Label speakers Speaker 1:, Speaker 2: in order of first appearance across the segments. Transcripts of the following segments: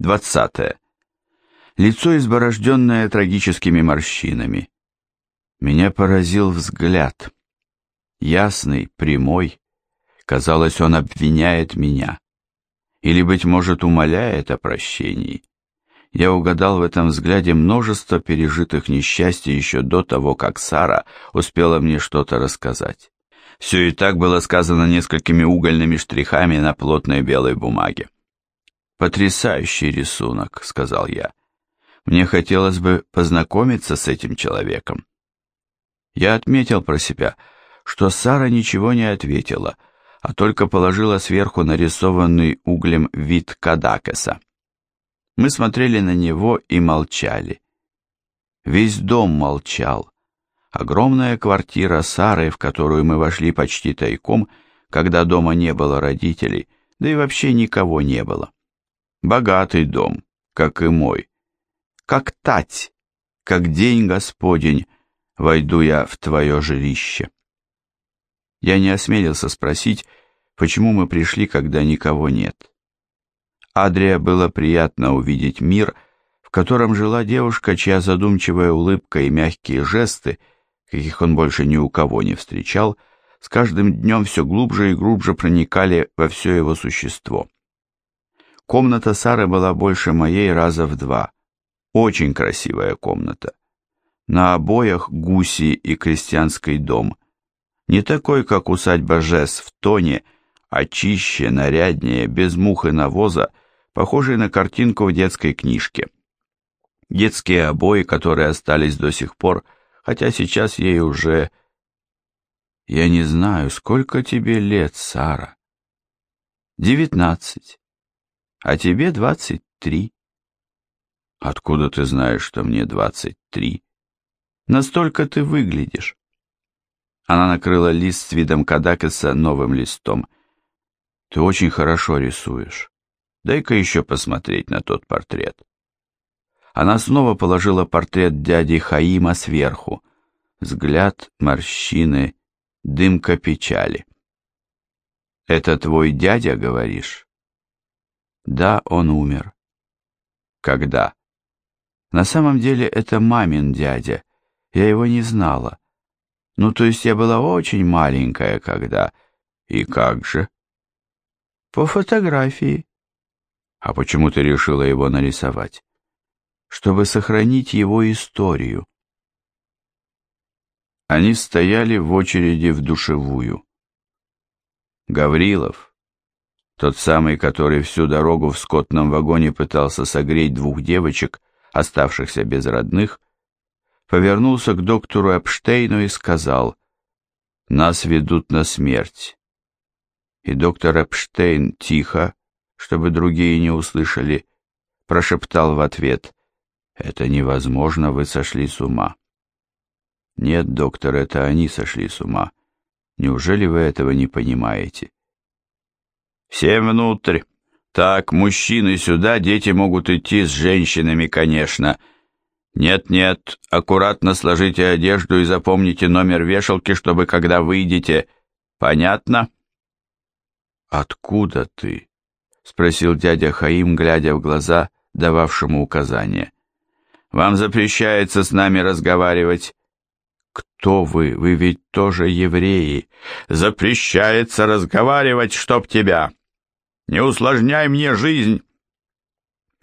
Speaker 1: 20. Лицо изборожденное трагическими морщинами. Меня поразил взгляд. Ясный, прямой. Казалось, он обвиняет меня. Или, быть может, умоляет о прощении. Я угадал в этом взгляде множество пережитых несчастий еще до того, как Сара успела мне что-то рассказать. Все и так было сказано несколькими угольными штрихами на плотной белой бумаге. «Потрясающий рисунок», — сказал я. «Мне хотелось бы познакомиться с этим человеком». Я отметил про себя, что Сара ничего не ответила, а только положила сверху нарисованный углем вид Кадакеса. Мы смотрели на него и молчали. Весь дом молчал. Огромная квартира Сары, в которую мы вошли почти тайком, когда дома не было родителей, да и вообще никого не было. Богатый дом, как и мой. Как тать, как день Господень, войду я в твое жилище. Я не осмелился спросить, почему мы пришли, когда никого нет. Адрия было приятно увидеть мир, в котором жила девушка, чья задумчивая улыбка и мягкие жесты — каких он больше ни у кого не встречал, с каждым днем все глубже и глубже проникали во все его существо. Комната Сары была больше моей раза в два. Очень красивая комната. На обоях гуси и крестьянский дом. Не такой, как усадьба Жес в тоне, а чище, наряднее, без мух и навоза, похожий на картинку в детской книжке. Детские обои, которые остались до сих пор, — хотя сейчас ей уже... Я не знаю, сколько тебе лет, Сара? Девятнадцать. А тебе двадцать три. Откуда ты знаешь, что мне двадцать три? Настолько ты выглядишь. Она накрыла лист с видом Кадакеса новым листом. Ты очень хорошо рисуешь. Дай-ка еще посмотреть на тот портрет. Она снова положила портрет дяди Хаима сверху. Взгляд, морщины, дымка печали. «Это твой дядя, говоришь?» «Да, он умер». «Когда?» «На самом деле это мамин дядя. Я его не знала. Ну, то есть я была очень маленькая, когда...» «И как же?» «По фотографии». «А почему ты решила его нарисовать?» чтобы сохранить его историю. Они стояли в очереди в душевую. Гаврилов, тот самый, который всю дорогу в скотном вагоне пытался согреть двух девочек, оставшихся без родных, повернулся к доктору Эпштейну и сказал, «Нас ведут на смерть». И доктор Эпштейн тихо, чтобы другие не услышали, прошептал в ответ, это невозможно, вы сошли с ума. Нет, доктор, это они сошли с ума. Неужели вы этого не понимаете? Все внутрь. Так, мужчины сюда, дети могут идти с женщинами, конечно. Нет-нет, аккуратно сложите одежду и запомните номер вешалки, чтобы когда выйдете... Понятно? Откуда ты? Спросил дядя Хаим, глядя в глаза, дававшему указания. Вам запрещается с нами разговаривать. Кто вы? Вы ведь тоже евреи. Запрещается разговаривать, чтоб тебя. Не усложняй мне жизнь.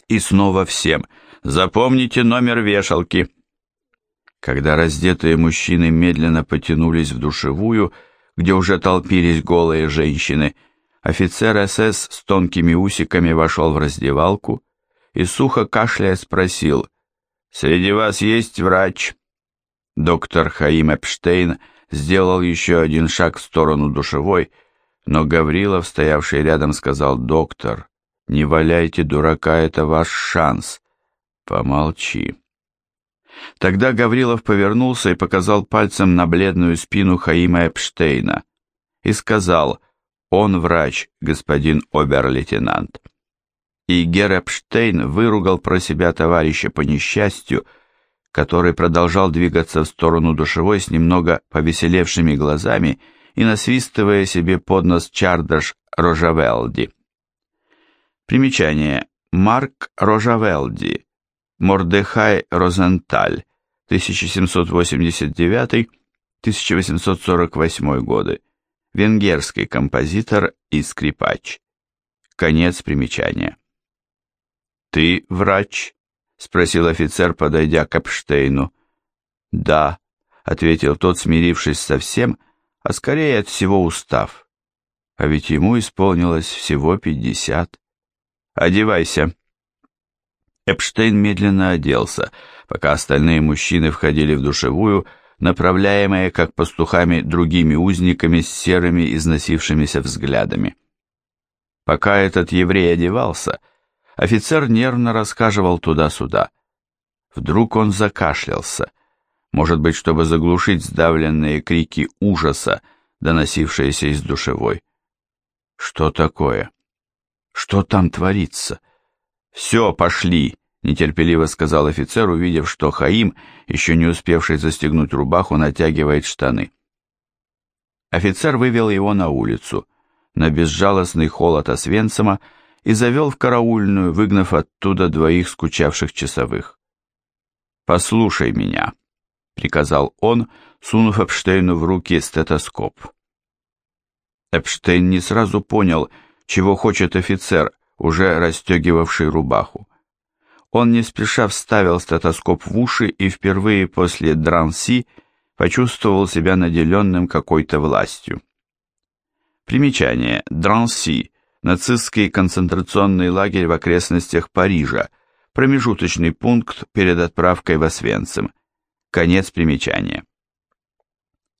Speaker 1: И снова всем. Запомните номер вешалки. Когда раздетые мужчины медленно потянулись в душевую, где уже толпились голые женщины, офицер СС с тонкими усиками вошел в раздевалку и сухо кашляя спросил — «Среди вас есть врач?» Доктор Хаим Эпштейн сделал еще один шаг в сторону душевой, но Гаврилов, стоявший рядом, сказал, «Доктор, не валяйте дурака, это ваш шанс. Помолчи». Тогда Гаврилов повернулся и показал пальцем на бледную спину Хаима Эпштейна и сказал, «Он врач, господин обер-лейтенант» и Герепштейн выругал про себя товарища по несчастью, который продолжал двигаться в сторону душевой с немного повеселевшими глазами и насвистывая себе под нос Чардаш Рожавелди. Примечание. Марк Рожавелди, Мордехай Розенталь, 1789-1848 годы, венгерский композитор и скрипач. Конец примечания. «Ты врач?» — спросил офицер, подойдя к Эпштейну. «Да», — ответил тот, смирившись со всем, а скорее от всего устав. А ведь ему исполнилось всего пятьдесят. «Одевайся». Эпштейн медленно оделся, пока остальные мужчины входили в душевую, направляемые, как пастухами, другими узниками с серыми износившимися взглядами. Пока этот еврей одевался, офицер нервно рассказывал туда-сюда. Вдруг он закашлялся, может быть, чтобы заглушить сдавленные крики ужаса, доносившиеся из душевой. Что такое? Что там творится? Все, пошли, нетерпеливо сказал офицер, увидев, что Хаим, еще не успевший застегнуть рубаху, натягивает штаны. Офицер вывел его на улицу, на безжалостный холод Освенцима, и завел в караульную, выгнав оттуда двоих скучавших часовых. «Послушай меня», — приказал он, сунув Эпштейну в руки стетоскоп. Эпштейн не сразу понял, чего хочет офицер, уже расстегивавший рубаху. Он не спеша вставил стетоскоп в уши и впервые после Дранси почувствовал себя наделенным какой-то властью. Примечание. Дранси – нацистский концентрационный лагерь в окрестностях Парижа, промежуточный пункт перед отправкой в Освенцим. Конец примечания.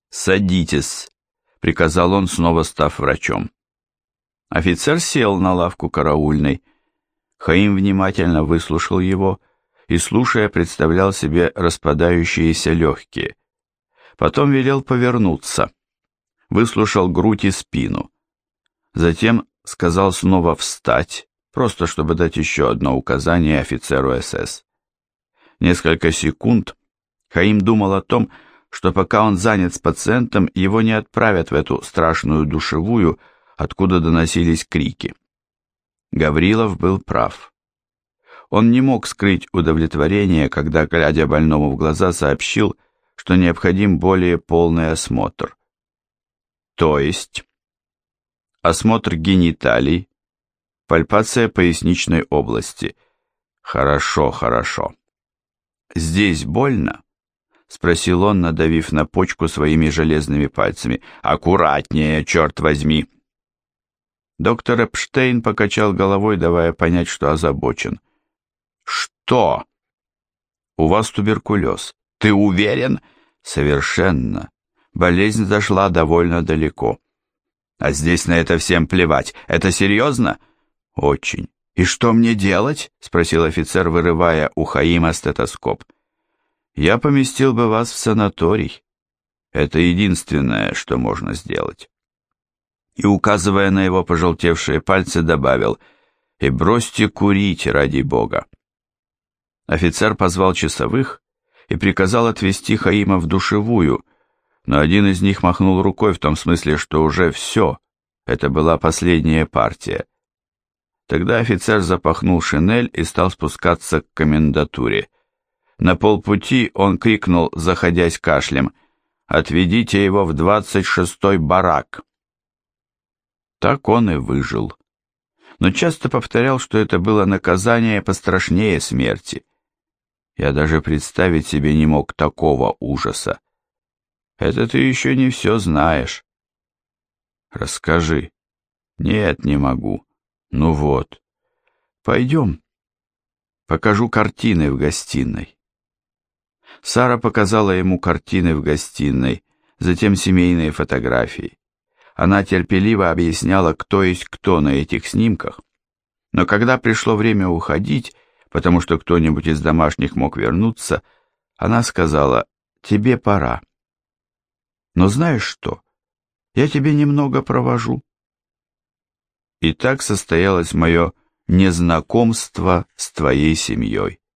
Speaker 1: «Садитесь», — приказал он, снова став врачом. Офицер сел на лавку караульной. Хаим внимательно выслушал его и, слушая, представлял себе распадающиеся легкие. Потом велел повернуться. Выслушал грудь и спину. Затем сказал снова встать, просто чтобы дать еще одно указание офицеру СС. Несколько секунд Хаим думал о том, что пока он занят с пациентом, его не отправят в эту страшную душевую, откуда доносились крики. Гаврилов был прав. Он не мог скрыть удовлетворение, когда, глядя больному в глаза, сообщил, что необходим более полный осмотр. То есть осмотр гениталий, пальпация поясничной области. Хорошо, хорошо. Здесь больно? Спросил он, надавив на почку своими железными пальцами. Аккуратнее, черт возьми. Доктор Эпштейн покачал головой, давая понять, что озабочен. «Что?» «У вас туберкулез. Ты уверен?» «Совершенно. Болезнь зашла довольно далеко». «А здесь на это всем плевать. Это серьезно?» «Очень. И что мне делать?» — спросил офицер, вырывая у Хаима стетоскоп. «Я поместил бы вас в санаторий. Это единственное, что можно сделать» и, указывая на его пожелтевшие пальцы, добавил «И бросьте курить, ради бога». Офицер позвал часовых и приказал отвезти Хаима в душевую, но один из них махнул рукой в том смысле, что уже все, это была последняя партия. Тогда офицер запахнул шинель и стал спускаться к комендатуре. На полпути он крикнул, заходясь кашлем, «Отведите его в двадцать шестой барак!» Так он и выжил. Но часто повторял, что это было наказание пострашнее смерти. Я даже представить себе не мог такого ужаса. Это ты еще не все знаешь. Расскажи. Нет, не могу. Ну вот. Пойдем. Покажу картины в гостиной. Сара показала ему картины в гостиной, затем семейные фотографии. Она терпеливо объясняла, кто есть кто на этих снимках. Но когда пришло время уходить, потому что кто-нибудь из домашних мог вернуться, она сказала, «Тебе пора». «Но знаешь что? Я тебе немного провожу». И так состоялось мое незнакомство с твоей семьей.